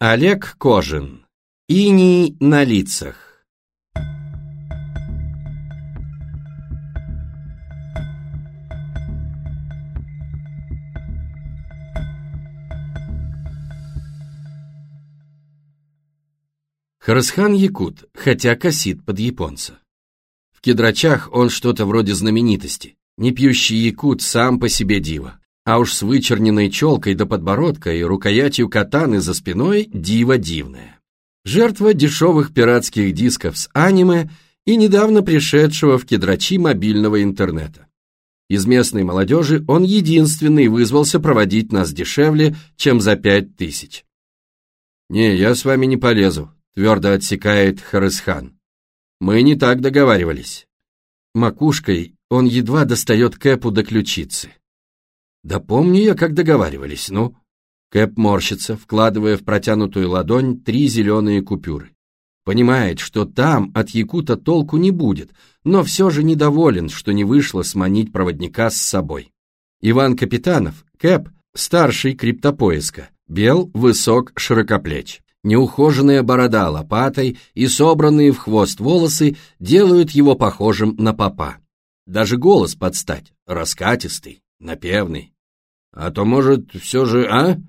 Олег Кожин. Иней на лицах. Харасхан якут, хотя косит под японца. В кедрачах он что-то вроде знаменитости. Не пьющий якут сам по себе диво. А уж с вычерненной челкой до подбородка и рукоятью катаны за спиной диво дивное. Жертва дешевых пиратских дисков с аниме и недавно пришедшего в кедрачи мобильного интернета. Из местной молодежи он единственный вызвался проводить нас дешевле, чем за пять тысяч. «Не, я с вами не полезу», — твердо отсекает Харысхан. «Мы не так договаривались». Макушкой он едва достает Кэпу до ключицы. «Да помню я, как договаривались, ну». Кэп морщится, вкладывая в протянутую ладонь три зеленые купюры. Понимает, что там от Якута толку не будет, но все же недоволен, что не вышло сманить проводника с собой. Иван Капитанов, Кэп, старший криптопоиска, бел, высок, широкоплеч. Неухоженная борода лопатой и собранные в хвост волосы делают его похожим на попа. Даже голос подстать, раскатистый, напевный. А то, может, все же, а?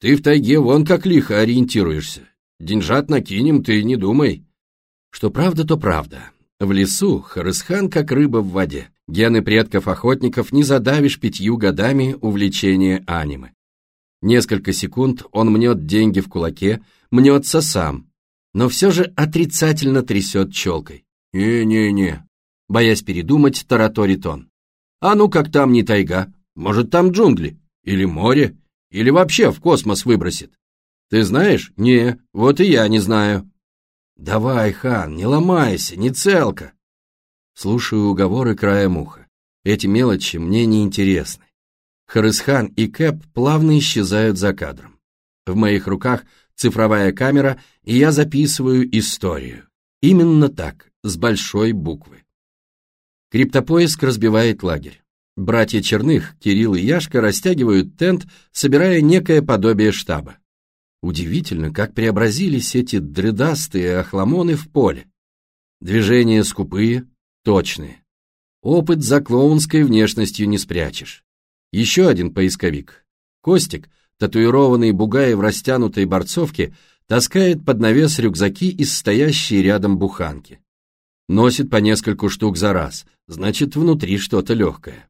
Ты в тайге вон как лихо ориентируешься. Деньжат накинем, ты не думай. Что правда, то правда. В лесу Харысхан как рыба в воде. Гены предков-охотников не задавишь пятью годами увлечения аниме. Несколько секунд он мнет деньги в кулаке, мнется сам, но все же отрицательно трясет челкой. «Не-не-не», боясь передумать, тараторит он. «А ну как там не тайга? Может, там джунгли? Или море? Или вообще в космос выбросит? Ты знаешь? Не, вот и я не знаю». «Давай, хан, не ломайся, не целка». Слушаю уговоры краем уха. Эти мелочи мне не интересны. Харысхан и Кэп плавно исчезают за кадром. В моих руках цифровая камера, и я записываю историю. Именно так, с большой буквы. Криптопоиск разбивает лагерь. Братья Черных, Кирилл и Яшка растягивают тент, собирая некое подобие штаба. Удивительно, как преобразились эти дредастые охламоны в поле. Движения скупые, точные. Опыт за клоунской внешностью не спрячешь. Еще один поисковик. Костик, татуированный бугай в растянутой борцовке, таскает под навес рюкзаки из стоящей рядом буханки. Носит по нескольку штук за раз, значит, внутри что-то легкое.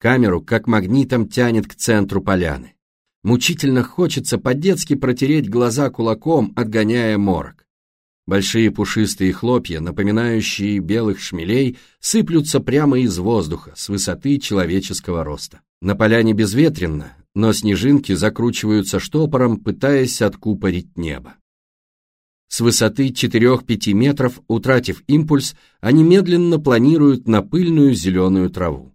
Камеру как магнитом тянет к центру поляны. Мучительно хочется по-детски протереть глаза кулаком, отгоняя морок. Большие пушистые хлопья, напоминающие белых шмелей, сыплются прямо из воздуха, с высоты человеческого роста. На поляне безветренно, но снежинки закручиваются штопором, пытаясь откупорить небо. С высоты 4-5 метров, утратив импульс, они медленно планируют на пыльную зеленую траву.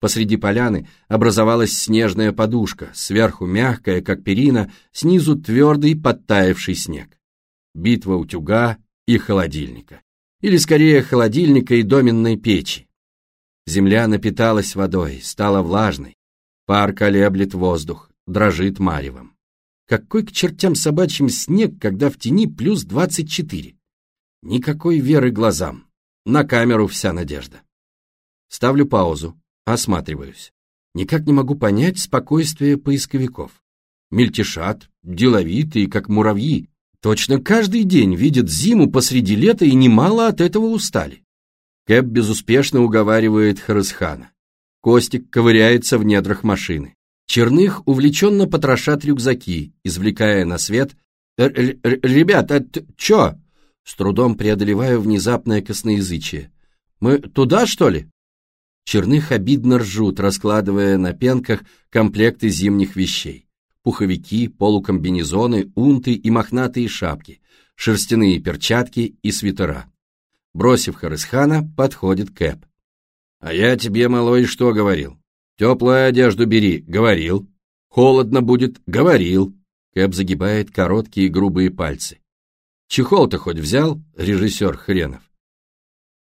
Посреди поляны образовалась снежная подушка, сверху мягкая, как перина, снизу твердый подтаявший снег. Битва утюга и холодильника. Или скорее холодильника и доменной печи. Земля напиталась водой, стала влажной. Пар колеблет воздух, дрожит маревом. Какой к чертям собачьим снег, когда в тени плюс двадцать четыре? Никакой веры глазам. На камеру вся надежда. Ставлю паузу, осматриваюсь. Никак не могу понять спокойствие поисковиков. Мельтешат, деловитые, как муравьи. Точно каждый день видят зиму посреди лета и немало от этого устали. Кэп безуспешно уговаривает Харысхана. Костик ковыряется в недрах машины. Черных увлеченно потрошат рюкзаки, извлекая на свет «Ребят, а чё?» С трудом преодолеваю внезапное косноязычие. «Мы туда, что ли?» Черных обидно ржут, раскладывая на пенках комплекты зимних вещей. Пуховики, полукомбинезоны, унты и мохнатые шапки, шерстяные перчатки и свитера. Бросив Харысхана, подходит Кэп. «А я тебе, малой, что говорил? Теплую одежду бери, говорил. Холодно будет, говорил». Кэп загибает короткие грубые пальцы. «Чехол-то хоть взял, режиссер хренов?»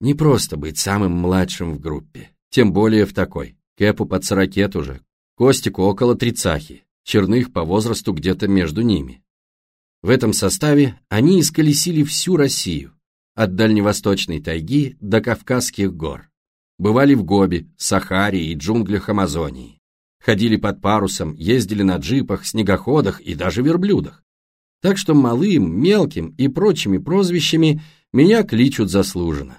Не просто быть самым младшим в группе. Тем более в такой. Кэпу под сорокет уже. Костику около тридцахи. Черных по возрасту где-то между ними. В этом составе они исколесили всю Россию, от дальневосточной тайги до Кавказских гор. Бывали в Гобе, Сахаре и джунглях Амазонии. Ходили под парусом, ездили на джипах, снегоходах и даже верблюдах. Так что малым, мелким и прочими прозвищами меня кличут заслуженно.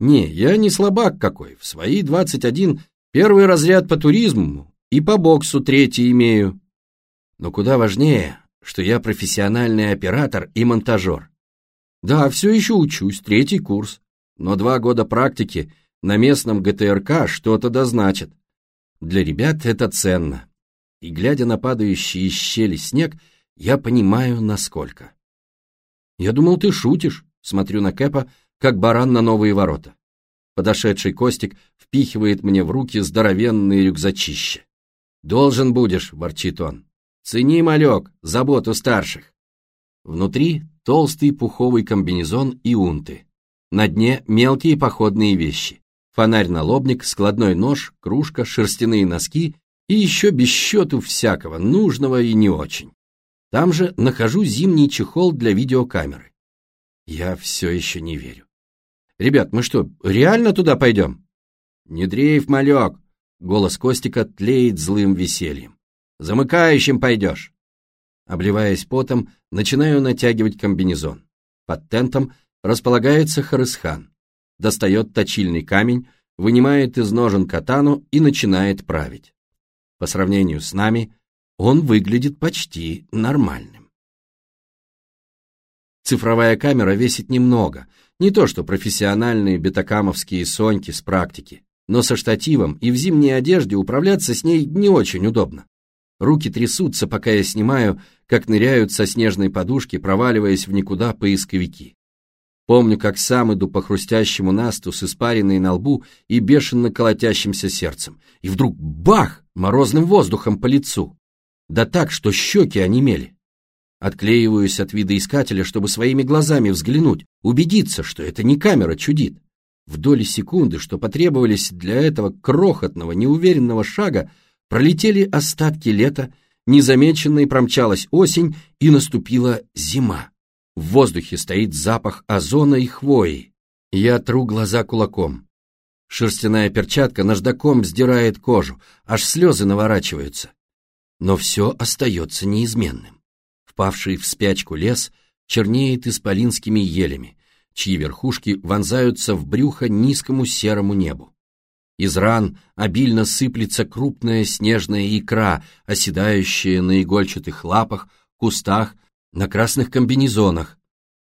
Не, я не слабак какой, в свои 21 первый разряд по туризму и по боксу третий имею. Но куда важнее, что я профессиональный оператор и монтажер. Да, все еще учусь, третий курс, но два года практики на местном ГТРК что-то дозначит. Для ребят это ценно. И глядя на падающий из щели снег, я понимаю, насколько. Я думал, ты шутишь, смотрю на Кэпа, как баран на новые ворота. Подошедший Костик впихивает мне в руки здоровенные рюкзачище. «Должен будешь», — ворчит он. «Цени, малек, заботу старших». Внутри толстый пуховый комбинезон и унты. На дне мелкие походные вещи. Фонарь-налобник, складной нож, кружка, шерстяные носки и еще без счету всякого, нужного и не очень. Там же нахожу зимний чехол для видеокамеры. Я все еще не верю. Ребят, мы что, реально туда пойдем? Не дрейф, малек. Голос Костика тлеет злым весельем. Замыкающим пойдешь. Обливаясь потом, начинаю натягивать комбинезон. Под тентом располагается Харысхан. Достает точильный камень, вынимает из ножен катану и начинает править. По сравнению с нами, он выглядит почти нормальным. Цифровая камера весит немного, не то что профессиональные бетакамовские соньки с практики, но со штативом и в зимней одежде управляться с ней не очень удобно. Руки трясутся, пока я снимаю, как ныряют со снежной подушки, проваливаясь в никуда поисковики. Помню, как сам иду по хрустящему насту с испаренной на лбу и бешено колотящимся сердцем. И вдруг бах! Морозным воздухом по лицу. Да так, что щеки онемели. Отклеиваюсь от видоискателя, чтобы своими глазами взглянуть, убедиться, что это не камера чудит. В доли секунды, что потребовались для этого крохотного, неуверенного шага, пролетели остатки лета, незамеченной промчалась осень и наступила зима. В воздухе стоит запах озона и хвои. Я тру глаза кулаком. Шерстяная перчатка наждаком сдирает кожу, аж слезы наворачиваются. Но все остается неизменным. Впавший в спячку лес чернеет исполинскими елями, чьи верхушки вонзаются в брюхо низкому серому небу. Из ран обильно сыплется крупная снежная икра, оседающая на игольчатых лапах, кустах, на красных комбинезонах,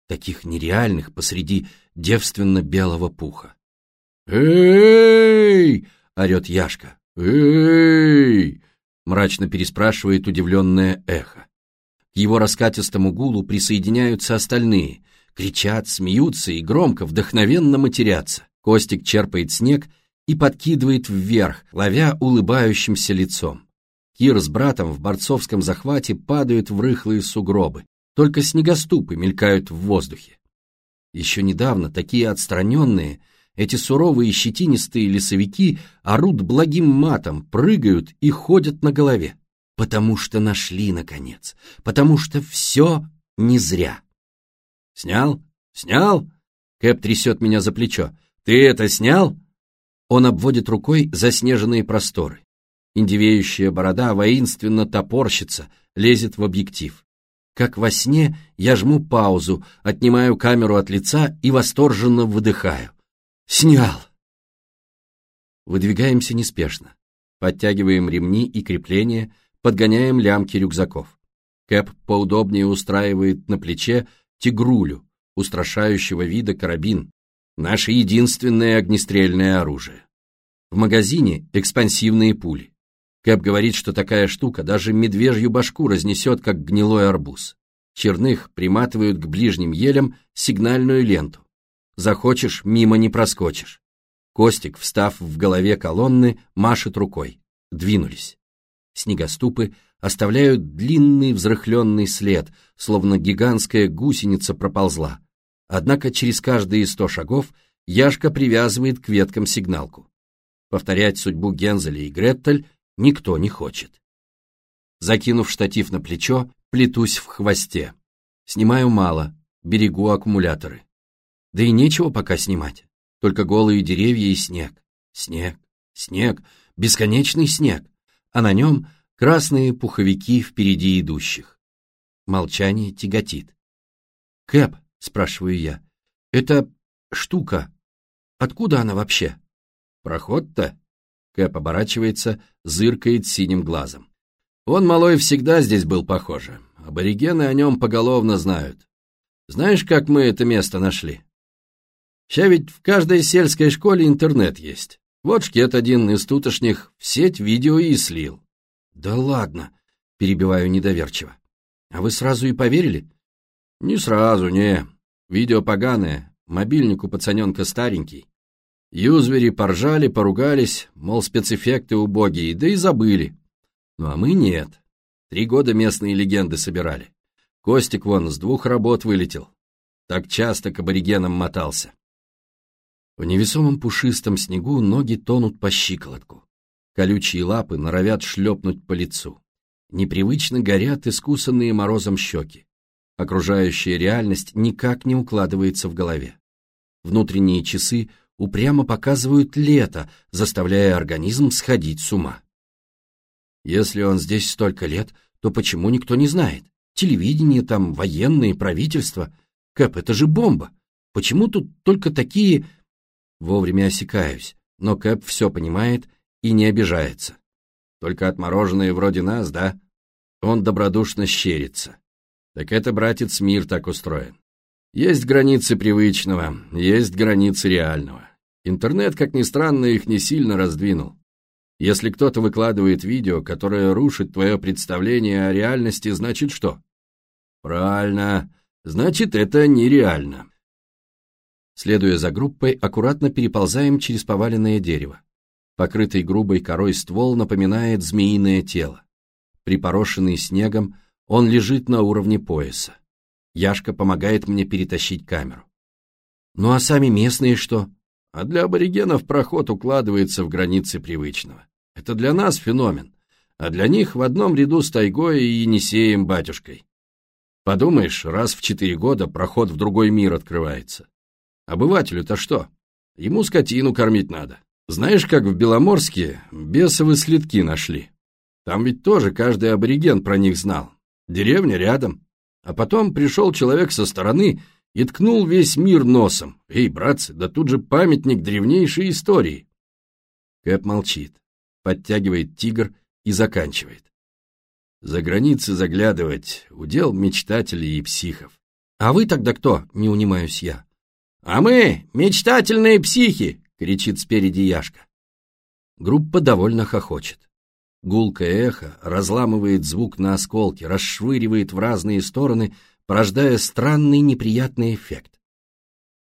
таких нереальных посреди девственно-белого пуха. «Эй!» — орет Яшка. «Эй!» — мрачно переспрашивает удивленное эхо. К его раскатистому гулу присоединяются остальные, кричат, смеются и громко, вдохновенно матерятся. Костик черпает снег и подкидывает вверх, ловя улыбающимся лицом. Кир с братом в борцовском захвате падают в рыхлые сугробы, только снегоступы мелькают в воздухе. Еще недавно такие отстраненные, эти суровые щетинистые лесовики орут благим матом, прыгают и ходят на голове. Потому что нашли, наконец. Потому что все не зря. «Снял? Снял?» Кэп трясет меня за плечо. «Ты это снял?» Он обводит рукой заснеженные просторы. Индивеющая борода воинственно топорщится, лезет в объектив. Как во сне я жму паузу, отнимаю камеру от лица и восторженно выдыхаю. «Снял!» Выдвигаемся неспешно. Подтягиваем ремни и крепления, подгоняем лямки рюкзаков. Кэп поудобнее устраивает на плече тигрулю, устрашающего вида карабин, наше единственное огнестрельное оружие. В магазине экспансивные пули. Кэп говорит, что такая штука даже медвежью башку разнесет, как гнилой арбуз. Черных приматывают к ближним елям сигнальную ленту. Захочешь, мимо не проскочишь. Костик, встав в голове колонны, машет рукой. Двинулись. Снегоступы оставляют длинный взрыхленный след, словно гигантская гусеница проползла. Однако через каждые сто шагов Яшка привязывает к веткам сигналку. Повторять судьбу Гензеля и Греттель никто не хочет. Закинув штатив на плечо, плетусь в хвосте. Снимаю мало, берегу аккумуляторы. Да и нечего пока снимать. Только голые деревья и снег. Снег, снег, бесконечный снег. А на нем красные пуховики впереди идущих. Молчание тяготит. «Кэп», — спрашиваю я, — «это штука. Откуда она вообще?» «Проход-то?» Кэп оборачивается, зыркает синим глазом. «Он, малой, всегда здесь был похоже. Аборигены о нем поголовно знают. Знаешь, как мы это место нашли? Ща ведь в каждой сельской школе интернет есть. Вот шкет один из тутошних в сеть видео и слил. Да ладно, перебиваю недоверчиво. А вы сразу и поверили? Не сразу, не. Видео поганое, мобильник у пацаненка старенький. Юзвери поржали, поругались, мол, спецэффекты убогие, да и забыли. Ну а мы нет. Три года местные легенды собирали. Костик вон с двух работ вылетел. Так часто к аборигенам мотался. В невесомом пушистом снегу ноги тонут по щиколотку. Колючие лапы норовят шлепнуть по лицу. Непривычно горят искусанные морозом щеки. Окружающая реальность никак не укладывается в голове. Внутренние часы упрямо показывают лето, заставляя организм сходить с ума. Если он здесь столько лет, то почему никто не знает? Телевидение там, военные, правительство. Кэп, это же бомба. Почему тут только такие... Вовремя осекаюсь, но Кэп все понимает и не обижается. Только отмороженные вроде нас, да? Он добродушно щерится. Так это, братец, мир так устроен. Есть границы привычного, есть границы реального. Интернет, как ни странно, их не сильно раздвинул. Если кто-то выкладывает видео, которое рушит твое представление о реальности, значит что? Правильно, значит это нереально. Следуя за группой, аккуратно переползаем через поваленное дерево. Покрытый грубой корой ствол напоминает змеиное тело. Припорошенный снегом, он лежит на уровне пояса. Яшка помогает мне перетащить камеру. Ну а сами местные что? А для аборигенов проход укладывается в границы привычного. Это для нас феномен, а для них в одном ряду с тайгой и Енисеем батюшкой. Подумаешь, раз в четыре года проход в другой мир открывается. Обывателю-то что? Ему скотину кормить надо. Знаешь, как в Беломорске бесовы следки нашли? Там ведь тоже каждый абориген про них знал. Деревня рядом. А потом пришел человек со стороны и ткнул весь мир носом. Эй, братцы, да тут же памятник древнейшей истории. Кэп молчит подтягивает тигр и заканчивает. За границы заглядывать — удел мечтателей и психов. А вы тогда кто? — не унимаюсь я. А мы — мечтательные психи! — кричит спереди Яшка. Группа довольно хохочет. Гулкое эхо разламывает звук на осколки, расшвыривает в разные стороны, порождая странный неприятный эффект.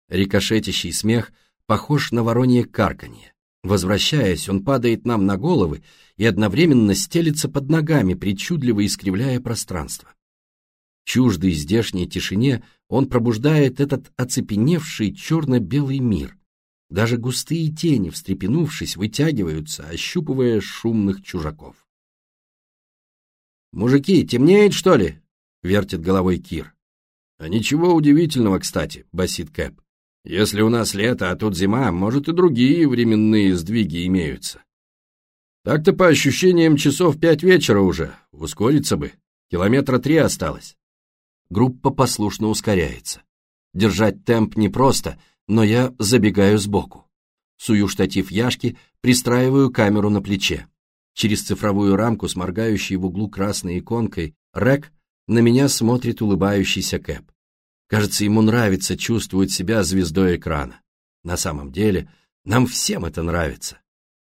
Рикошетящий смех похож на воронье карканье. Возвращаясь, он падает нам на головы и одновременно стелится под ногами, причудливо искривляя пространство. Чуждый здешней тишине, он пробуждает этот оцепеневший черно-белый мир. Даже густые тени, встрепенувшись, вытягиваются, ощупывая шумных чужаков. «Мужики, темнеет, что ли?» — вертит головой Кир. «А ничего удивительного, кстати», — басит Кэп. Если у нас лето, а тут зима, может и другие временные сдвиги имеются. Так-то по ощущениям часов пять вечера уже, ускориться бы. Километра три осталось. Группа послушно ускоряется. Держать темп непросто, но я забегаю сбоку. Сую штатив Яшки, пристраиваю камеру на плече. Через цифровую рамку с моргающей в углу красной иконкой «Рек» на меня смотрит улыбающийся Кэп. Кажется, ему нравится чувствовать себя звездой экрана. На самом деле, нам всем это нравится.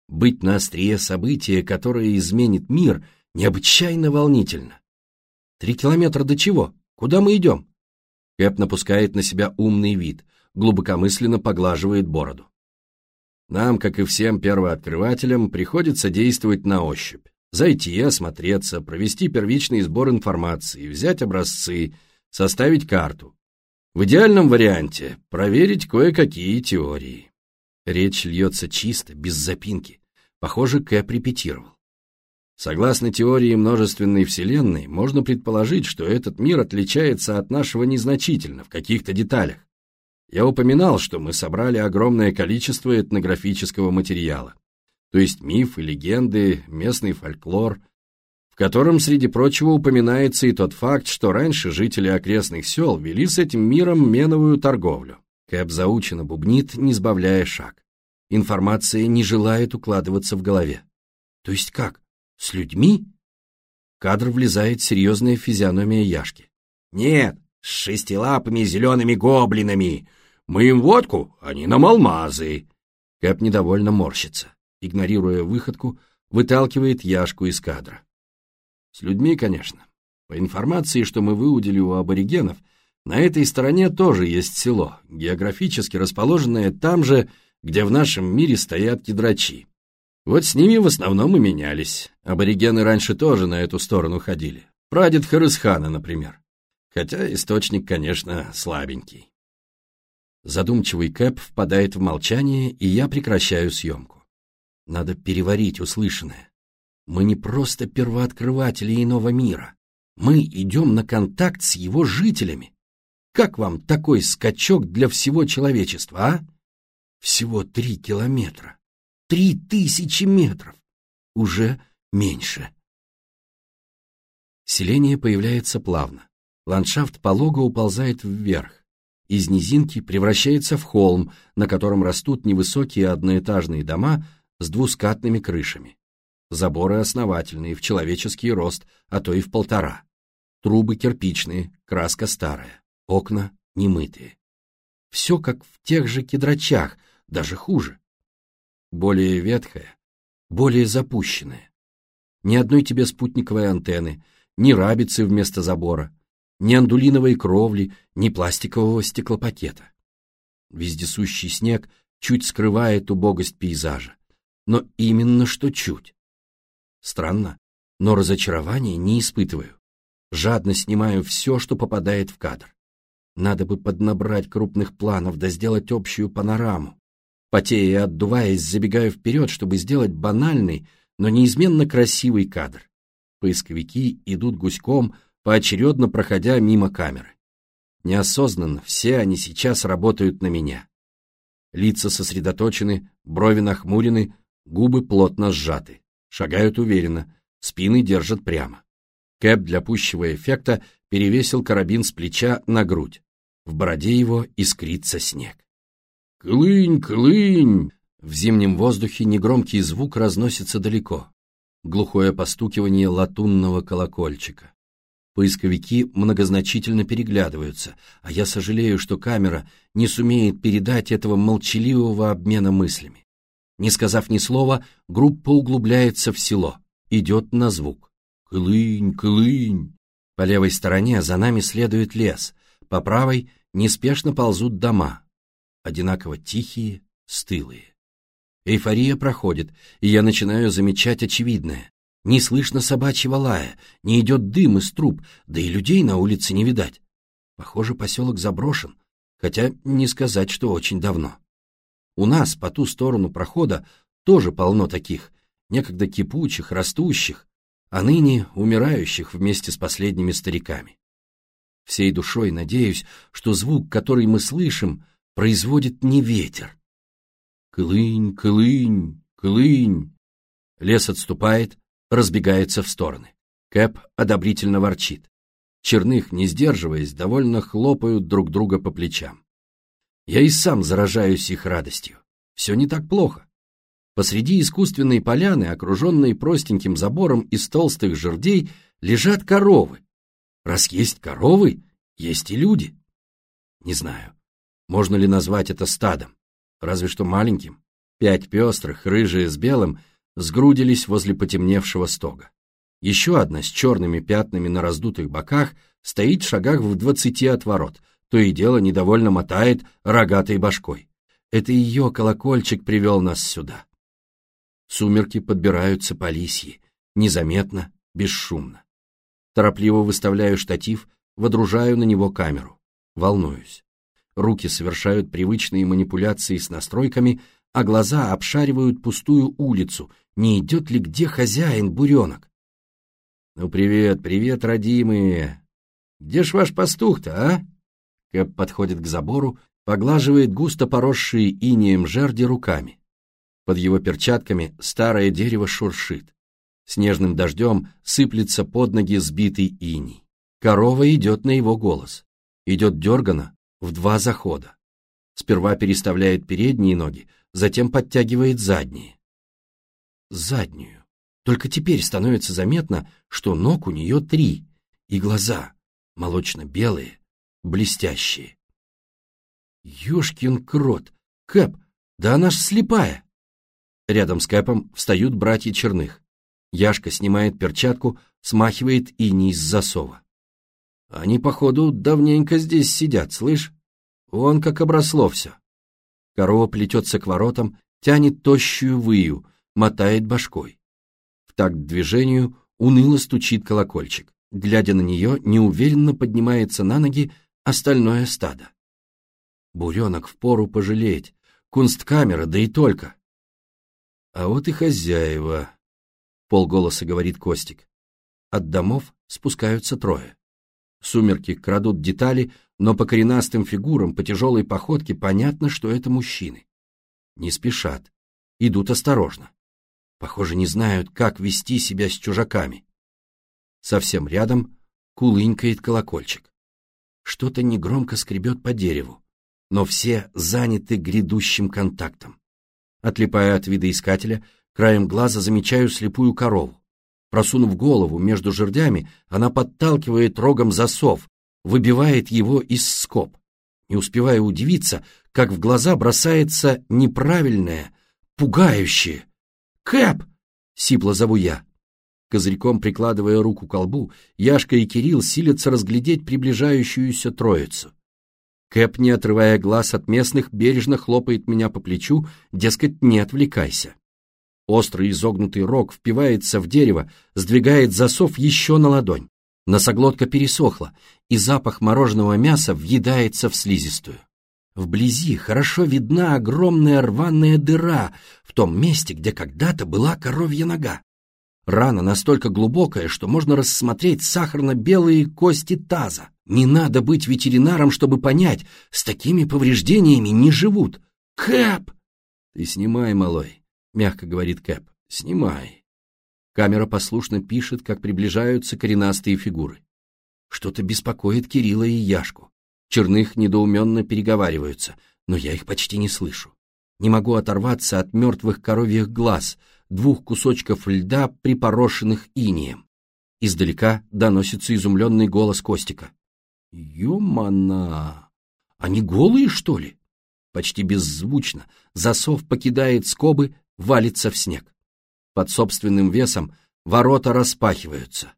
Быть на острие события, которое изменит мир, необычайно волнительно. Три километра до чего? Куда мы идем? Кэп напускает на себя умный вид, глубокомысленно поглаживает бороду. Нам, как и всем первооткрывателям, приходится действовать на ощупь. Зайти, осмотреться, провести первичный сбор информации, взять образцы, составить карту. В идеальном варианте проверить кое-какие теории. Речь льется чисто, без запинки. Похоже, Кэп репетировал. Согласно теории множественной вселенной, можно предположить, что этот мир отличается от нашего незначительно в каких-то деталях. Я упоминал, что мы собрали огромное количество этнографического материала, то есть мифы, легенды, местный фольклор, в котором, среди прочего, упоминается и тот факт, что раньше жители окрестных сел вели с этим миром меновую торговлю. Кэп заучено бубнит, не сбавляя шаг. Информация не желает укладываться в голове. То есть как? С людьми? кадр влезает серьезная физиономия Яшки. Нет, с шестилапыми зелеными гоблинами. Мы им водку, они нам алмазы. Кэп недовольно морщится. Игнорируя выходку, выталкивает Яшку из кадра. С людьми, конечно. По информации, что мы выудили у аборигенов, на этой стороне тоже есть село, географически расположенное там же, где в нашем мире стоят кедрачи. Вот с ними в основном и менялись. Аборигены раньше тоже на эту сторону ходили. Прадед Харысхана, например. Хотя источник, конечно, слабенький. Задумчивый Кэп впадает в молчание, и я прекращаю съемку. Надо переварить услышанное. Мы не просто первооткрыватели иного мира. Мы идем на контакт с его жителями. Как вам такой скачок для всего человечества, а? Всего три километра. Три тысячи метров! Уже меньше. Селение появляется плавно. Ландшафт полого уползает вверх. Из низинки превращается в холм, на котором растут невысокие одноэтажные дома с двускатными крышами. Заборы основательные, в человеческий рост, а то и в полтора. Трубы кирпичные, краска старая, окна немытые. Все как в тех же кедрачах, даже хуже более ветхая, более запущенная. Ни одной тебе спутниковой антенны, ни рабицы вместо забора, ни андулиновой кровли, ни пластикового стеклопакета. Вездесущий снег чуть скрывает убогость пейзажа, но именно что чуть. Странно, но разочарования не испытываю. Жадно снимаю все, что попадает в кадр. Надо бы поднабрать крупных планов да сделать общую панораму. Потея и отдуваясь, забегаю вперед, чтобы сделать банальный, но неизменно красивый кадр. Поисковики идут гуськом, поочередно проходя мимо камеры. Неосознанно все они сейчас работают на меня. Лица сосредоточены, брови нахмурены, губы плотно сжаты. Шагают уверенно, спины держат прямо. Кэп для пущего эффекта перевесил карабин с плеча на грудь. В бороде его искрится снег. «Клынь, клынь!» В зимнем воздухе негромкий звук разносится далеко. Глухое постукивание латунного колокольчика. Поисковики многозначительно переглядываются, а я сожалею, что камера не сумеет передать этого молчаливого обмена мыслями. Не сказав ни слова, группа углубляется в село, идет на звук. «Клынь, клынь!» По левой стороне за нами следует лес, по правой неспешно ползут дома, одинаково тихие, стылые. Эйфория проходит, и я начинаю замечать очевидное. Не слышно собачьего лая, не идет дым из труб, да и людей на улице не видать. Похоже, поселок заброшен, хотя не сказать, что очень давно. У нас, по ту сторону прохода, тоже полно таких, некогда кипучих, растущих, а ныне умирающих вместе с последними стариками. Всей душой надеюсь, что звук, который мы слышим, производит не ветер. Клынь, клынь, клынь. Лес отступает, разбегается в стороны. Кэп одобрительно ворчит. Черных, не сдерживаясь, довольно хлопают друг друга по плечам. Я и сам заражаюсь их радостью. Все не так плохо. Посреди искусственной поляны, окруженной простеньким забором из толстых жердей, лежат коровы. Раз есть коровы, есть и люди. Не знаю, можно ли назвать это стадом? Разве что маленьким. Пять пестрых, рыжие с белым, сгрудились возле потемневшего стога. Еще одна с черными пятнами на раздутых боках стоит в шагах в двадцати от ворот, то и дело недовольно мотает рогатой башкой. Это ее колокольчик привел нас сюда. Сумерки подбираются по лисьи, незаметно, бесшумно. Торопливо выставляю штатив, водружаю на него камеру. Волнуюсь. Руки совершают привычные манипуляции с настройками, а глаза обшаривают пустую улицу, не идет ли где хозяин буренок. Ну, привет, привет, родимые. Где ж ваш пастух-то, а? Кэп подходит к забору, поглаживает густо поросшие инеем жерди руками. Под его перчатками старое дерево шуршит. Снежным дождем сыплется под ноги сбитый иней. Корова идет на его голос. Идет дергано в два захода. Сперва переставляет передние ноги, затем подтягивает задние. Заднюю. Только теперь становится заметно, что ног у нее три, и глаза молочно-белые, блестящие. Ёшкин крот! Кэп, да она ж слепая! Рядом с Кэпом встают братья Черных. Яшка снимает перчатку, смахивает иней с засова. Они, походу, давненько здесь сидят, слышь? Вон как обросло все. Корова плетется к воротам, тянет тощую выю, мотает башкой. В такт движению уныло стучит колокольчик. Глядя на нее, неуверенно поднимается на ноги остальное стадо. Буренок впору пожалеть, кунсткамера, да и только. А вот и хозяева, полголоса говорит Костик. От домов спускаются трое. Сумерки крадут детали, но по коренастым фигурам, по тяжелой походке понятно, что это мужчины. Не спешат, идут осторожно. Похоже, не знают, как вести себя с чужаками. Совсем рядом кулынькает колокольчик. Что-то негромко скребет по дереву, но все заняты грядущим контактом. Отлипая от видоискателя, краем глаза замечаю слепую корову. Просунув голову между жердями, она подталкивает рогом засов, выбивает его из скоб. Не успевая удивиться, как в глаза бросается неправильное, пугающее. «Кэп!» — сипло зову я. Козырьком прикладывая руку к колбу, Яшка и Кирилл силятся разглядеть приближающуюся троицу. Кэп, не отрывая глаз от местных, бережно хлопает меня по плечу, дескать, не отвлекайся. Острый изогнутый рог впивается в дерево, сдвигает засов еще на ладонь. Носоглотка пересохла, и запах мороженого мяса въедается в слизистую. Вблизи хорошо видна огромная рваная дыра в том месте, где когда-то была коровья нога. Рана настолько глубокая, что можно рассмотреть сахарно-белые кости таза. Не надо быть ветеринаром, чтобы понять, с такими повреждениями не живут. Кэп! Ты снимай, малой. — мягко говорит Кэп. «Снимай». Камера послушно пишет, как приближаются коренастые фигуры. Что-то беспокоит Кирилла и Яшку. Черных недоуменно переговариваются, но я их почти не слышу. Не могу оторваться от мертвых коровьих глаз, двух кусочков льда, припорошенных инеем. Издалека доносится изумленный голос Костика. «Ё-мана! Они голые, что ли?» Почти беззвучно засов покидает скобы, валится в снег. Под собственным весом ворота распахиваются.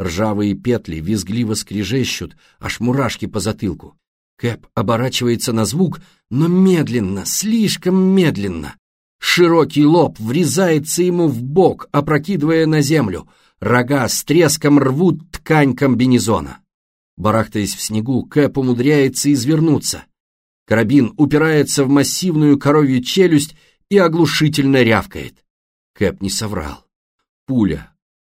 Ржавые петли визгливо скрежещут, аж мурашки по затылку. Кэп оборачивается на звук, но медленно, слишком медленно. Широкий лоб врезается ему в бок, опрокидывая на землю. Рога с треском рвут ткань комбинезона. Барахтаясь в снегу, Кэп умудряется извернуться. Карабин упирается в массивную коровью челюсть и оглушительно рявкает. Кэп не соврал. Пуля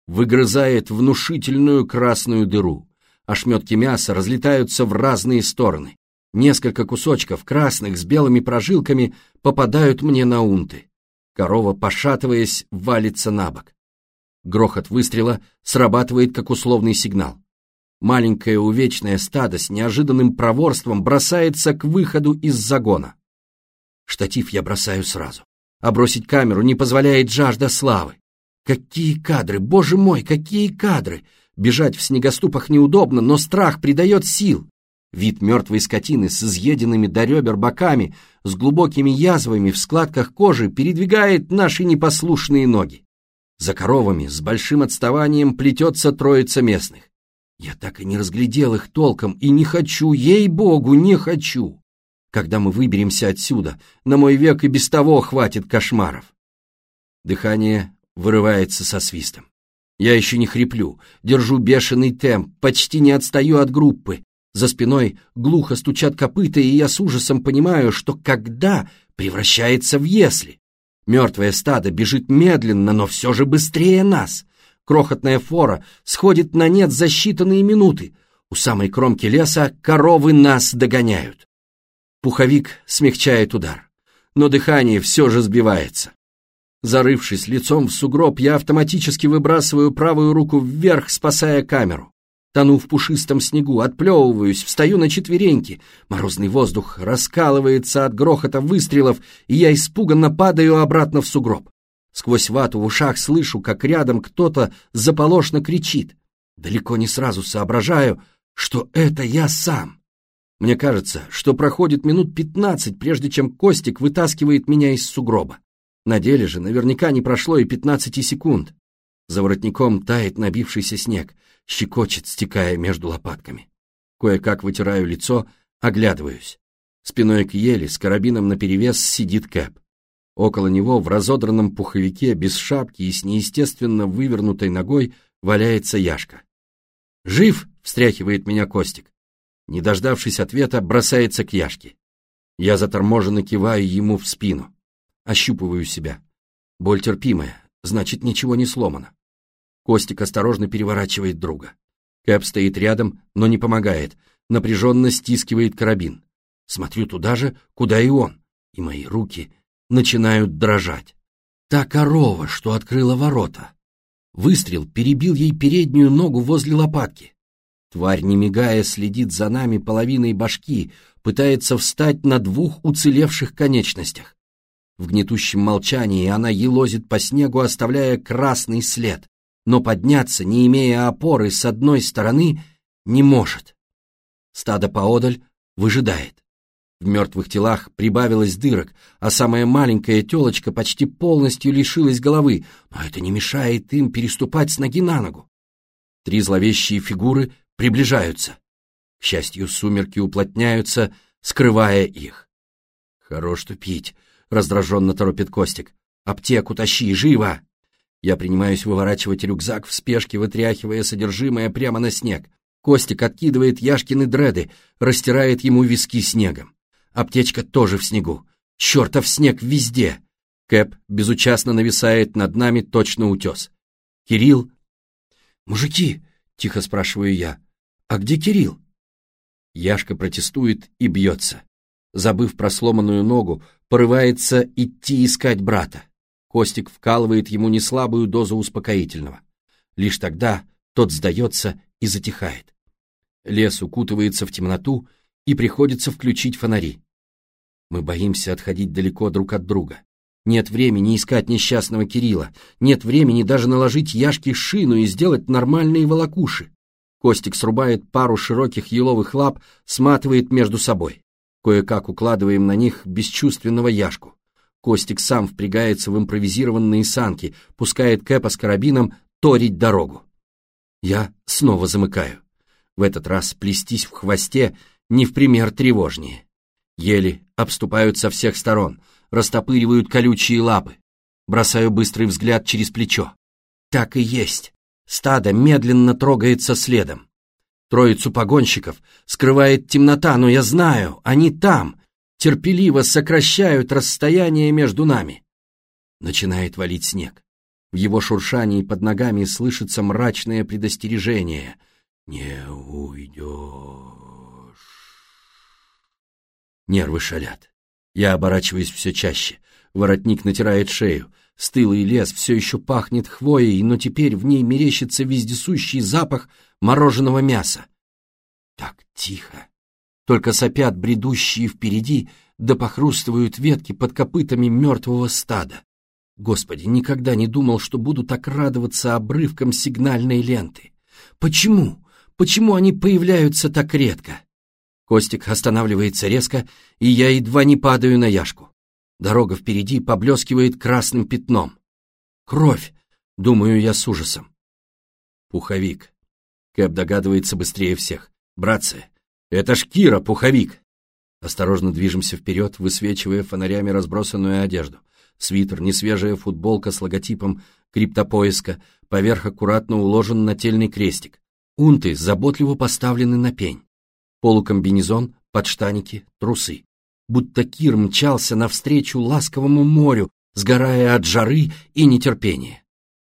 выгрызает внушительную красную дыру. Ошметки мяса разлетаются в разные стороны. Несколько кусочков красных с белыми прожилками попадают мне на унты. Корова, пошатываясь, валится на бок. Грохот выстрела срабатывает как условный сигнал. Маленькое увечное стадо с неожиданным проворством бросается к выходу из загона. Штатив я бросаю сразу. А бросить камеру не позволяет жажда славы. Какие кадры, боже мой, какие кадры! Бежать в снегоступах неудобно, но страх придает сил. Вид мертвой скотины с изъеденными до ребер боками, с глубокими язвами в складках кожи передвигает наши непослушные ноги. За коровами с большим отставанием плетется троица местных. Я так и не разглядел их толком и не хочу, ей-богу, не хочу. Когда мы выберемся отсюда, на мой век и без того хватит кошмаров. Дыхание вырывается со свистом. Я еще не хриплю, держу бешеный темп, почти не отстаю от группы. За спиной глухо стучат копыта, и я с ужасом понимаю, что когда превращается в если. Мертвое стадо бежит медленно, но все же быстрее нас. Крохотная фора сходит на нет за считанные минуты. У самой кромки леса коровы нас догоняют. Пуховик смягчает удар, но дыхание все же сбивается. Зарывшись лицом в сугроб, я автоматически выбрасываю правую руку вверх, спасая камеру. Тону в пушистом снегу, отплевываюсь, встаю на четвереньки. Морозный воздух раскалывается от грохота выстрелов, и я испуганно падаю обратно в сугроб. Сквозь вату в ушах слышу, как рядом кто-то заполошно кричит. Далеко не сразу соображаю, что это я сам. Мне кажется, что проходит минут пятнадцать, прежде чем Костик вытаскивает меня из сугроба. На деле же наверняка не прошло и пятнадцати секунд. За воротником тает набившийся снег, щекочет, стекая между лопатками. Кое-как вытираю лицо, оглядываюсь. Спиной к ели с карабином наперевес сидит Кэп. Около него в разодранном пуховике, без шапки и с неестественно вывернутой ногой валяется Яшка. «Жив!» — встряхивает меня Костик. Не дождавшись ответа, бросается к Яшке. Я заторможенно киваю ему в спину. Ощупываю себя. Боль терпимая, значит, ничего не сломано. Костик осторожно переворачивает друга. Кэп стоит рядом, но не помогает, напряженно стискивает карабин. Смотрю туда же, куда и он, и мои руки начинают дрожать. Та корова, что открыла ворота. Выстрел перебил ей переднюю ногу возле лопатки. Тварь, не мигая, следит за нами половиной башки, пытается встать на двух уцелевших конечностях. В гнетущем молчании она елозит по снегу, оставляя красный след, но подняться, не имея опоры с одной стороны, не может. Стадо поодаль выжидает. В мертвых телах прибавилось дырок, а самая маленькая телочка почти полностью лишилась головы, но это не мешает им переступать с ноги на ногу. Три зловещие фигуры приближаются. К счастью, сумерки уплотняются, скрывая их. «Хорош тупить», — раздраженно торопит Костик. «Аптеку тащи, живо!» Я принимаюсь выворачивать рюкзак в спешке, вытряхивая содержимое прямо на снег. Костик откидывает Яшкины дреды, растирает ему виски снегом. Аптечка тоже в снегу. Чертов снег везде. Кэп безучастно нависает над нами точно утес. Кирилл... «Мужики!» — тихо спрашиваю я. «А где Кирилл?» Яшка протестует и бьется. Забыв про сломанную ногу, порывается идти искать брата. Костик вкалывает ему неслабую дозу успокоительного. Лишь тогда тот сдается и затихает. Лес укутывается в темноту, и приходится включить фонари. Мы боимся отходить далеко друг от друга. Нет времени искать несчастного Кирилла, нет времени даже наложить яшки шину и сделать нормальные волокуши. Костик срубает пару широких еловых лап, сматывает между собой. Кое-как укладываем на них бесчувственного яшку. Костик сам впрягается в импровизированные санки, пускает Кэпа с карабином торить дорогу. Я снова замыкаю. В этот раз плестись в хвосте не в пример тревожнее. Ели обступают со всех сторон, растопыривают колючие лапы. Бросаю быстрый взгляд через плечо. Так и есть. Стадо медленно трогается следом. Троицу погонщиков скрывает темнота, но я знаю, они там, терпеливо сокращают расстояние между нами. Начинает валить снег. В его шуршании под ногами слышится мрачное предостережение. «Не уйдешь». Нервы шалят. Я оборачиваюсь все чаще. Воротник натирает шею. Стылый лес все еще пахнет хвоей, но теперь в ней мерещится вездесущий запах мороженого мяса. Так тихо. Только сопят бредущие впереди, да похрустывают ветки под копытами мертвого стада. Господи, никогда не думал, что буду так радоваться обрывкам сигнальной ленты. Почему? Почему они появляются так редко? Костик останавливается резко, и я едва не падаю на яшку. Дорога впереди поблескивает красным пятном. Кровь, думаю я с ужасом. Пуховик. Кэп догадывается быстрее всех. Братцы, это ж Кира, пуховик. Осторожно движемся вперед, высвечивая фонарями разбросанную одежду. Свитер, несвежая футболка с логотипом криптопоиска, поверх аккуратно уложен нательный крестик. Унты заботливо поставлены на пень полукомбинезон, подштаники, трусы. Будто Кир мчался навстречу ласковому морю, сгорая от жары и нетерпения.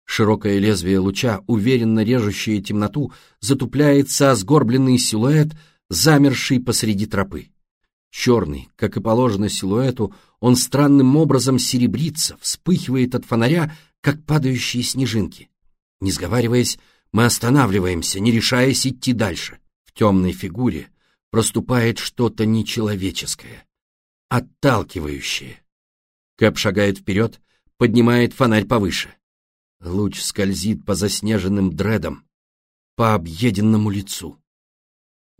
Широкое лезвие луча, уверенно режущее темноту, затупляется сгорбленный силуэт, замерший посреди тропы. Черный, как и положено силуэту, он странным образом серебрится, вспыхивает от фонаря, как падающие снежинки. Не сговариваясь, мы останавливаемся, не решаясь идти дальше. В темной фигуре проступает что-то нечеловеческое, отталкивающее. Кэп шагает вперед, поднимает фонарь повыше. Луч скользит по заснеженным дредам, по объеденному лицу.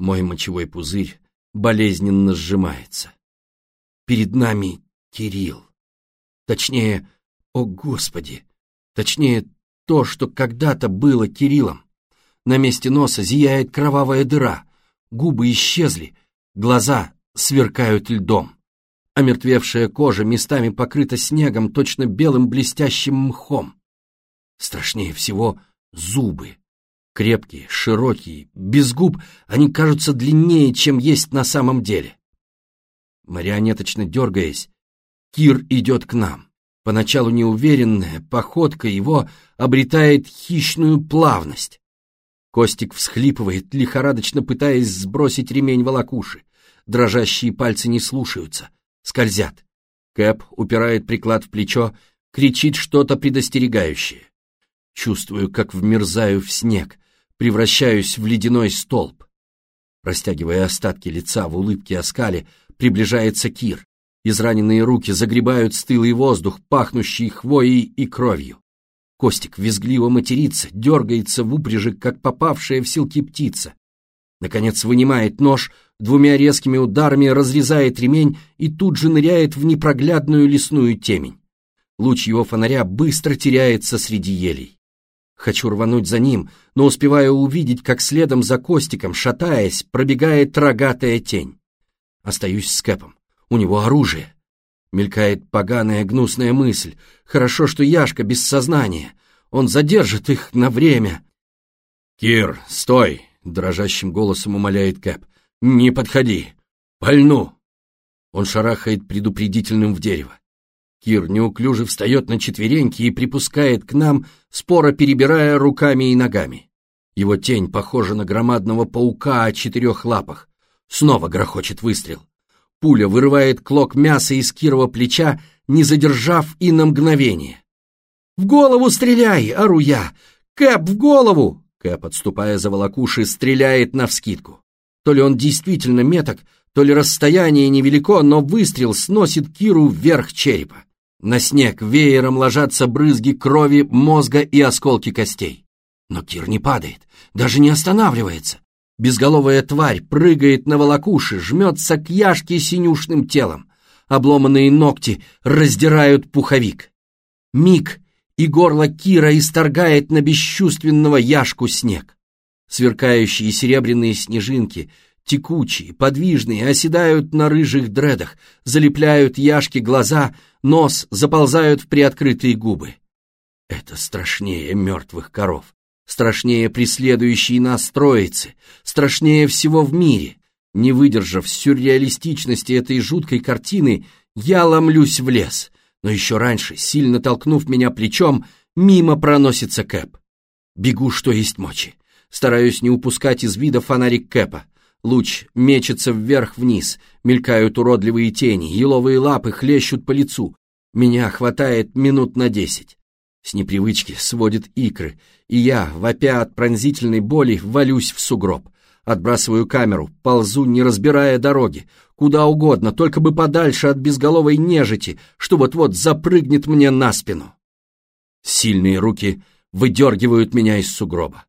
Мой мочевой пузырь болезненно сжимается. Перед нами Кирилл. Точнее, о Господи, точнее то, что когда-то было Кириллом. На месте носа зияет кровавая дыра, губы исчезли, глаза сверкают льдом. Омертвевшая кожа местами покрыта снегом, точно белым блестящим мхом. Страшнее всего зубы. Крепкие, широкие, без губ, они кажутся длиннее, чем есть на самом деле. Марионеточно дергаясь, Кир идет к нам. Поначалу неуверенная, походка его обретает хищную плавность. Костик всхлипывает, лихорадочно пытаясь сбросить ремень волокуши. Дрожащие пальцы не слушаются, скользят. Кэп упирает приклад в плечо, кричит что-то предостерегающее. Чувствую, как вмерзаю в снег, превращаюсь в ледяной столб. Растягивая остатки лица в улыбке оскале, приближается Кир. Израненные руки загребают стылый воздух, пахнущий хвоей и кровью. Костик визгливо матерится, дергается в упряжи, как попавшая в силки птица. Наконец вынимает нож, двумя резкими ударами разрезает ремень и тут же ныряет в непроглядную лесную темень. Луч его фонаря быстро теряется среди елей. Хочу рвануть за ним, но успеваю увидеть, как следом за Костиком, шатаясь, пробегает рогатая тень. Остаюсь с Кэпом. У него оружие. Мелькает поганая гнусная мысль. Хорошо, что Яшка без сознания. Он задержит их на время. «Кир, стой!» — дрожащим голосом умоляет Кэп. «Не подходи! Пальну!» Он шарахает предупредительным в дерево. Кир неуклюже встает на четвереньки и припускает к нам, споро перебирая руками и ногами. Его тень похожа на громадного паука о четырех лапах. Снова грохочет выстрел. Пуля вырывает клок мяса из Кирова плеча, не задержав и на мгновение. «В голову стреляй!» — ору я. «Кэп, в голову!» Кэп, отступая за волокуши, стреляет навскидку. То ли он действительно меток, то ли расстояние невелико, но выстрел сносит Киру вверх черепа. На снег веером ложатся брызги крови, мозга и осколки костей. Но Кир не падает, даже не останавливается. Безголовая тварь прыгает на волокуши, жмется к яшке синюшным телом. Обломанные ногти раздирают пуховик. Миг, и горло Кира исторгает на бесчувственного яшку снег. Сверкающие серебряные снежинки текучие, подвижные, оседают на рыжих дредах, залепляют яшки глаза, нос заползают в приоткрытые губы. Это страшнее мертвых коров, страшнее преследующей нас троицы, страшнее всего в мире. Не выдержав сюрреалистичности этой жуткой картины, я ломлюсь в лес, но еще раньше, сильно толкнув меня плечом, мимо проносится Кэп. Бегу, что есть мочи. Стараюсь не упускать из вида фонарик Кэпа. Луч мечется вверх-вниз, мелькают уродливые тени, еловые лапы хлещут по лицу. Меня хватает минут на десять. С непривычки сводит икры, и я, вопя от пронзительной боли, валюсь в сугроб. Отбрасываю камеру, ползу, не разбирая дороги, куда угодно, только бы подальше от безголовой нежити, что вот-вот запрыгнет мне на спину. Сильные руки выдергивают меня из сугроба.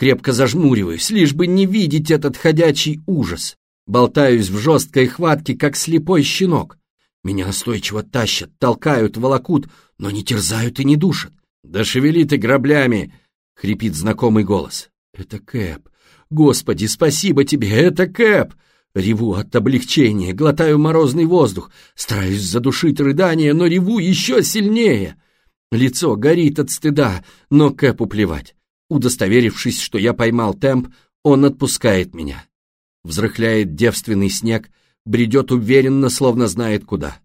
Крепко зажмуриваюсь, лишь бы не видеть этот ходячий ужас. Болтаюсь в жесткой хватке, как слепой щенок. Меня настойчиво тащат, толкают, волокут, но не терзают и не душат. «Да шевели ты граблями!» — хрипит знакомый голос. «Это Кэп! Господи, спасибо тебе! Это Кэп!» Реву от облегчения, глотаю морозный воздух, стараюсь задушить рыдание, но реву еще сильнее. Лицо горит от стыда, но Кэпу плевать. Удостоверившись, что я поймал темп, он отпускает меня. Взрыхляет девственный снег, бредет уверенно, словно знает куда.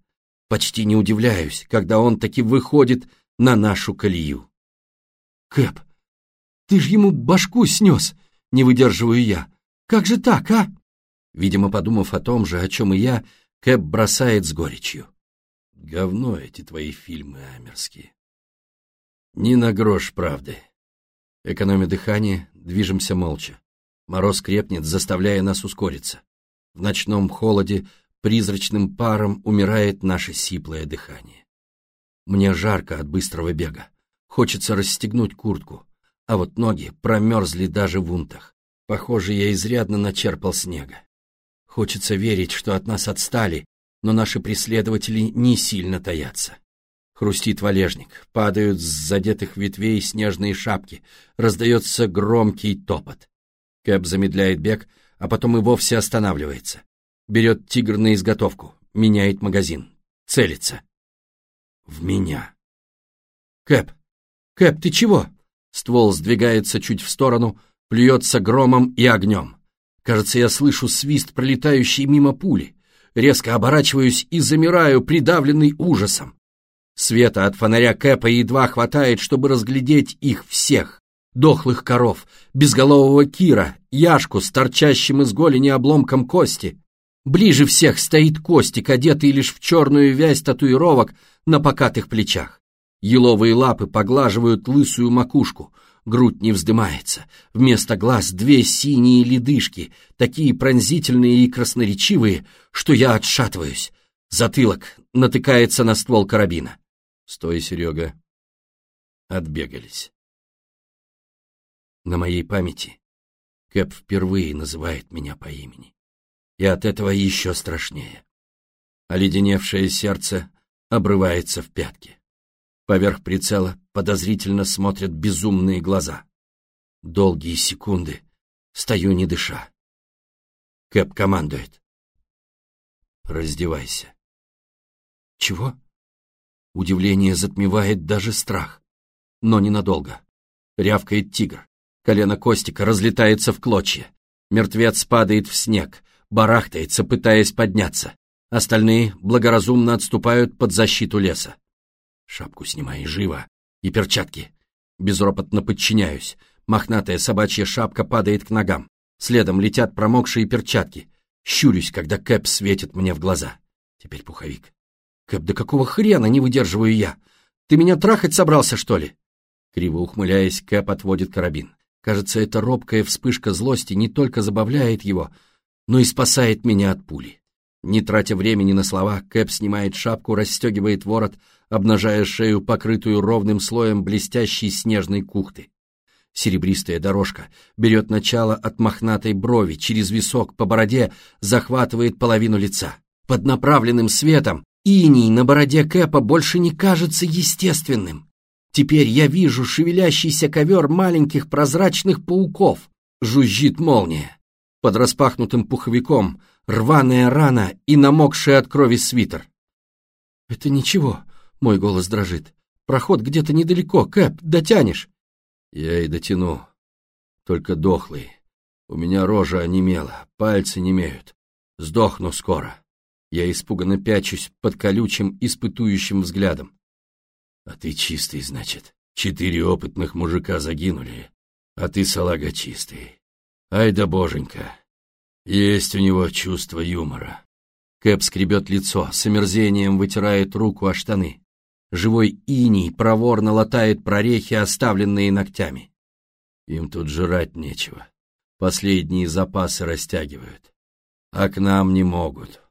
Почти не удивляюсь, когда он таки выходит на нашу колею. Кэп, ты ж ему башку снес, не выдерживаю я. Как же так, а? Видимо, подумав о том же, о чем и я, Кэп бросает с горечью. Говно эти твои фильмы амерские. Ни на грош правды. Экономя дыхание, движемся молча. Мороз крепнет, заставляя нас ускориться. В ночном холоде призрачным паром умирает наше сиплое дыхание. Мне жарко от быстрого бега. Хочется расстегнуть куртку, а вот ноги промерзли даже в унтах. Похоже, я изрядно начерпал снега. Хочется верить, что от нас отстали, но наши преследователи не сильно таятся. Хрустит валежник, падают с задетых ветвей снежные шапки, раздается громкий топот. Кэп замедляет бег, а потом и вовсе останавливается. Берет тигр на изготовку, меняет магазин, целится. В меня. Кэп! Кэп, ты чего? Ствол сдвигается чуть в сторону, плюется громом и огнем. Кажется, я слышу свист, пролетающий мимо пули. Резко оборачиваюсь и замираю, придавленный ужасом. Света от фонаря Кэпа едва хватает, чтобы разглядеть их всех. Дохлых коров, безголового Кира, Яшку с торчащим из голени обломком кости. Ближе всех стоит Костик, одетый лишь в черную вязь татуировок на покатых плечах. Еловые лапы поглаживают лысую макушку — грудь не вздымается. Вместо глаз две синие ледышки, такие пронзительные и красноречивые, что я отшатываюсь. Затылок натыкается на ствол карабина. Стой, Серега. Отбегались. На моей памяти Кэп впервые называет меня по имени. И от этого еще страшнее. Оледеневшее сердце обрывается в пятки. Поверх прицела подозрительно смотрят безумные глаза. Долгие секунды стою не дыша. Кэп командует. Раздевайся. Чего? Удивление затмевает даже страх. Но ненадолго. Рявкает тигр. Колено Костика разлетается в клочья. Мертвец падает в снег, барахтается, пытаясь подняться. Остальные благоразумно отступают под защиту леса. Шапку снимай, живо. И перчатки. Безропотно подчиняюсь. Мохнатая собачья шапка падает к ногам. Следом летят промокшие перчатки. Щурюсь, когда Кэп светит мне в глаза. Теперь пуховик. Кэп, да какого хрена не выдерживаю я? Ты меня трахать собрался, что ли? Криво ухмыляясь, Кэп отводит карабин. Кажется, эта робкая вспышка злости не только забавляет его, но и спасает меня от пули. Не тратя времени на слова, Кэп снимает шапку, расстегивает ворот, обнажая шею, покрытую ровным слоем блестящей снежной кухты. Серебристая дорожка берет начало от мохнатой брови, через висок по бороде захватывает половину лица. Под направленным светом иней на бороде Кэпа больше не кажется естественным. Теперь я вижу шевелящийся ковер маленьких прозрачных пауков. Жужжит молния. Под распахнутым пуховиком рваная рана и намокший от крови свитер. «Это ничего», — мой голос дрожит. «Проход где-то недалеко, Кэп, дотянешь?» «Я и дотяну. Только дохлый. У меня рожа онемела, пальцы немеют. Сдохну скоро». Я испуганно пячусь под колючим, испытующим взглядом. «А ты чистый, значит. Четыре опытных мужика загинули, а ты, салага, чистый. Ай да боженька, есть у него чувство юмора. Кэп скребет лицо, с омерзением вытирает руку о штаны. Живой иней проворно латает прорехи, оставленные ногтями. Им тут жрать нечего. Последние запасы растягивают. А к нам не могут.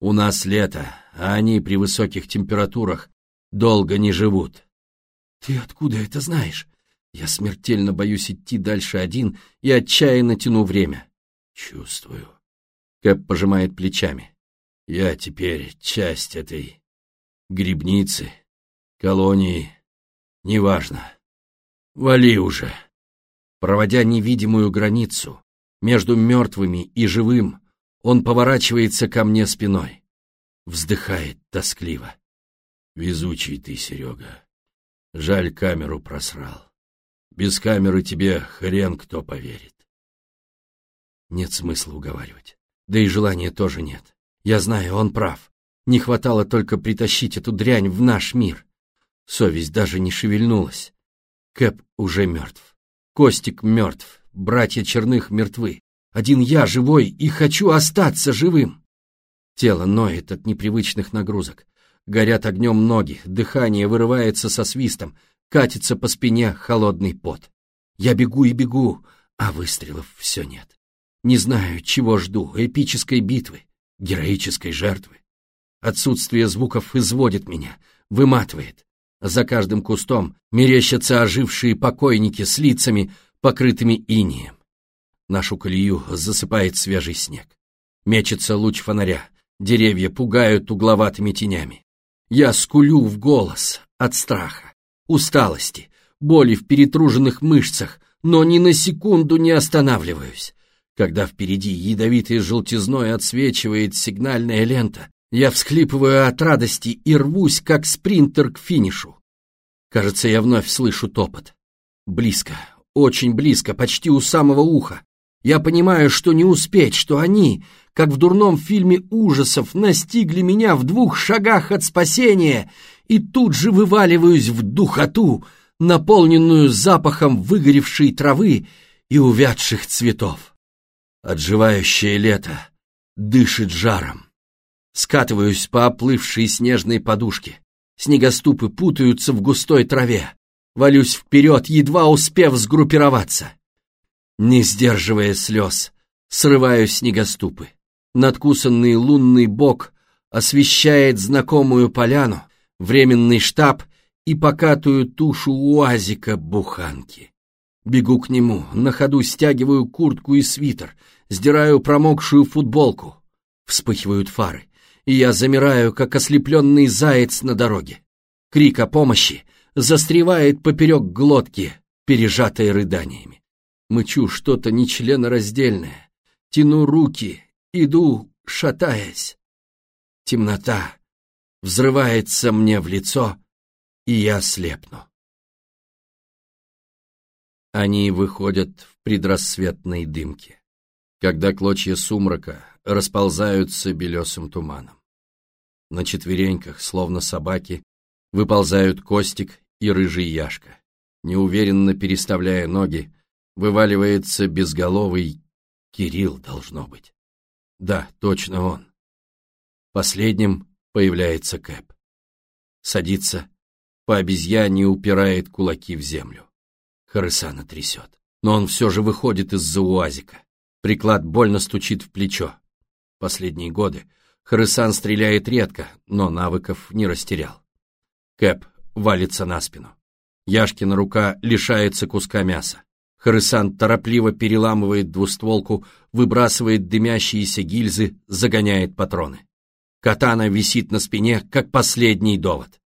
У нас лето, а они при высоких температурах долго не живут. Ты откуда это знаешь? Я смертельно боюсь идти дальше один и отчаянно тяну время. Чувствую. Кэп пожимает плечами. Я теперь часть этой грибницы, колонии, неважно. Вали уже. Проводя невидимую границу между мертвыми и живым, он поворачивается ко мне спиной. Вздыхает тоскливо. Везучий ты, Серега. Жаль, камеру просрал. Без камеры тебе хрен кто поверит. Нет смысла уговаривать. Да и желания тоже нет. Я знаю, он прав. Не хватало только притащить эту дрянь в наш мир. Совесть даже не шевельнулась. Кэп уже мертв. Костик мертв, братья Черных мертвы. Один я живой и хочу остаться живым. Тело ноет от непривычных нагрузок. Горят огнем ноги, дыхание вырывается со свистом, катится по спине холодный пот. Я бегу и бегу, а выстрелов все нет. Не знаю, чего жду, эпической битвы, героической жертвы. Отсутствие звуков изводит меня, выматывает. За каждым кустом мерещатся ожившие покойники с лицами, покрытыми инием. Нашу колею засыпает свежий снег. Мечется луч фонаря, деревья пугают угловатыми тенями. Я скулю в голос от страха, усталости, боли в перетруженных мышцах, но ни на секунду не останавливаюсь. Когда впереди ядовитой желтизной отсвечивает сигнальная лента, я всхлипываю от радости и рвусь, как спринтер к финишу. Кажется, я вновь слышу топот. Близко, очень близко, почти у самого уха. Я понимаю, что не успеть, что они, как в дурном фильме ужасов, настигли меня в двух шагах от спасения, и тут же вываливаюсь в духоту, наполненную запахом выгоревшей травы и увядших цветов. Отживающее лето дышит жаром. Скатываюсь по оплывшей снежной подушке. Снегоступы путаются в густой траве. Валюсь вперед, едва успев сгруппироваться. Не сдерживая слез, срываю снегоступы. Надкусанный лунный бок освещает знакомую поляну, временный штаб и покатую тушу уазика буханки. Бегу к нему, на ходу стягиваю куртку и свитер, сдираю промокшую футболку. Вспыхивают фары и я замираю, как ослепленный заяц на дороге. Крик о помощи застревает поперек глотки, пережатой рыданиями. Мычу что-то нечленораздельное, тяну руки, иду, шатаясь. Темнота взрывается мне в лицо, и я слепну. Они выходят в предрассветной дымке, когда клочья сумрака расползаются белесым туманом. На четвереньках, словно собаки, выползают Костик и рыжий Яшка. Неуверенно переставляя ноги, вываливается безголовый Кирилл, должно быть. Да, точно он. Последним появляется Кэп. Садится, по обезьяне упирает кулаки в землю. Харысана трясет. Но он все же выходит из-за уазика. Приклад больно стучит в плечо. Последние годы Харысан стреляет редко, но навыков не растерял. Кэп валится на спину. Яшкина рука лишается куска мяса. Харысан торопливо переламывает двустволку, выбрасывает дымящиеся гильзы, загоняет патроны. Катана висит на спине, как последний довод.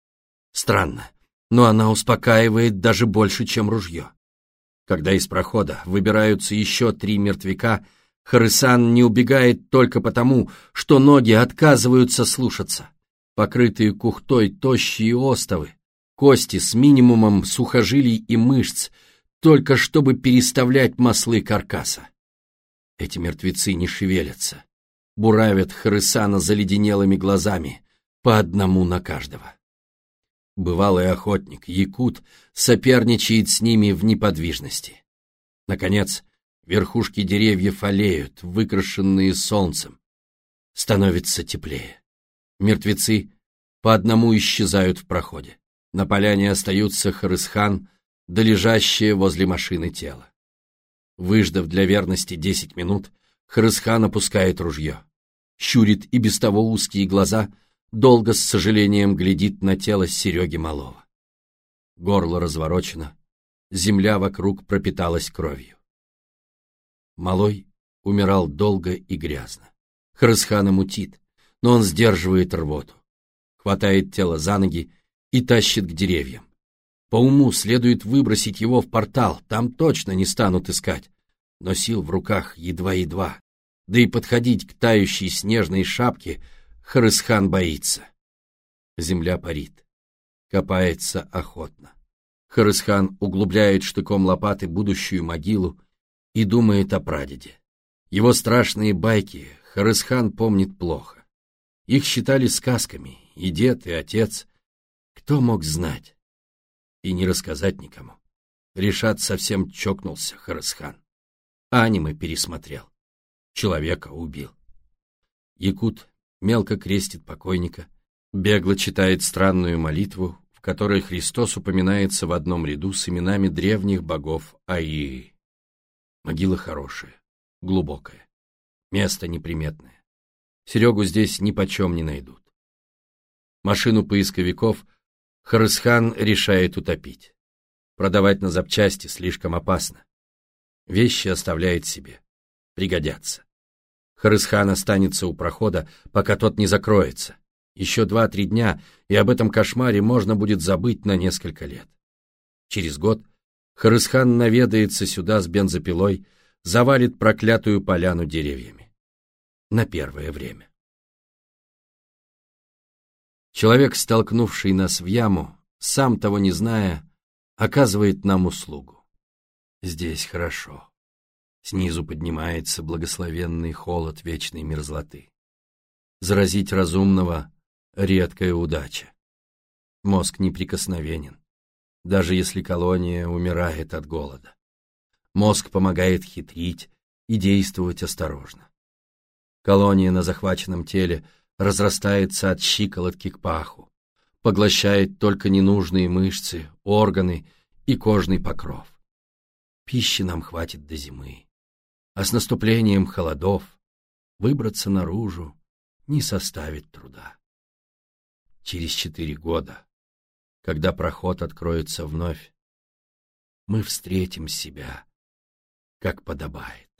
Странно, но она успокаивает даже больше, чем ружье. Когда из прохода выбираются еще три мертвяка, Харысан не убегает только потому, что ноги отказываются слушаться. Покрытые кухтой тощие остовы, кости с минимумом сухожилий и мышц, только чтобы переставлять маслы каркаса. Эти мертвецы не шевелятся, буравят Харысана заледенелыми глазами, по одному на каждого. Бывалый охотник, якут, соперничает с ними в неподвижности. Наконец, Верхушки деревьев олеют, выкрашенные солнцем. Становится теплее. Мертвецы по одному исчезают в проходе. На поляне остаются Харысхан, да лежащее возле машины тело. Выждав для верности десять минут, Харысхан опускает ружье. Щурит и без того узкие глаза, долго с сожалением глядит на тело Сереги Малова. Горло разворочено, земля вокруг пропиталась кровью. Малой умирал долго и грязно. Харысхана мутит, но он сдерживает рвоту. Хватает тело за ноги и тащит к деревьям. По уму следует выбросить его в портал, там точно не станут искать. Но сил в руках едва-едва. Да и подходить к тающей снежной шапке Харысхан боится. Земля парит. Копается охотно. Харысхан углубляет штыком лопаты будущую могилу и думает о прадеде. Его страшные байки Харысхан помнит плохо. Их считали сказками, и дед, и отец. Кто мог знать? И не рассказать никому. Решат совсем чокнулся Харасхан. Аниме пересмотрел. Человека убил. Якут мелко крестит покойника, бегло читает странную молитву, в которой Христос упоминается в одном ряду с именами древних богов Аии. Могила хорошая, глубокая, место неприметное. Серегу здесь ни почем не найдут. Машину поисковиков Харысхан решает утопить. Продавать на запчасти слишком опасно. Вещи оставляет себе. Пригодятся. Харысхан останется у прохода, пока тот не закроется. Еще два-три дня, и об этом кошмаре можно будет забыть на несколько лет. Через год Харысхан наведается сюда с бензопилой, завалит проклятую поляну деревьями. На первое время. Человек, столкнувший нас в яму, сам того не зная, оказывает нам услугу. Здесь хорошо. Снизу поднимается благословенный холод вечной мерзлоты. Заразить разумного — редкая удача. Мозг неприкосновенен, даже если колония умирает от голода. Мозг помогает хитрить и действовать осторожно. Колония на захваченном теле разрастается от щиколотки к паху поглощает только ненужные мышцы, органы и кожный покров. Пищи нам хватит до зимы, а с наступлением холодов выбраться наружу не составит труда. Через четыре года, когда проход откроется вновь, мы встретим себя, как подобает.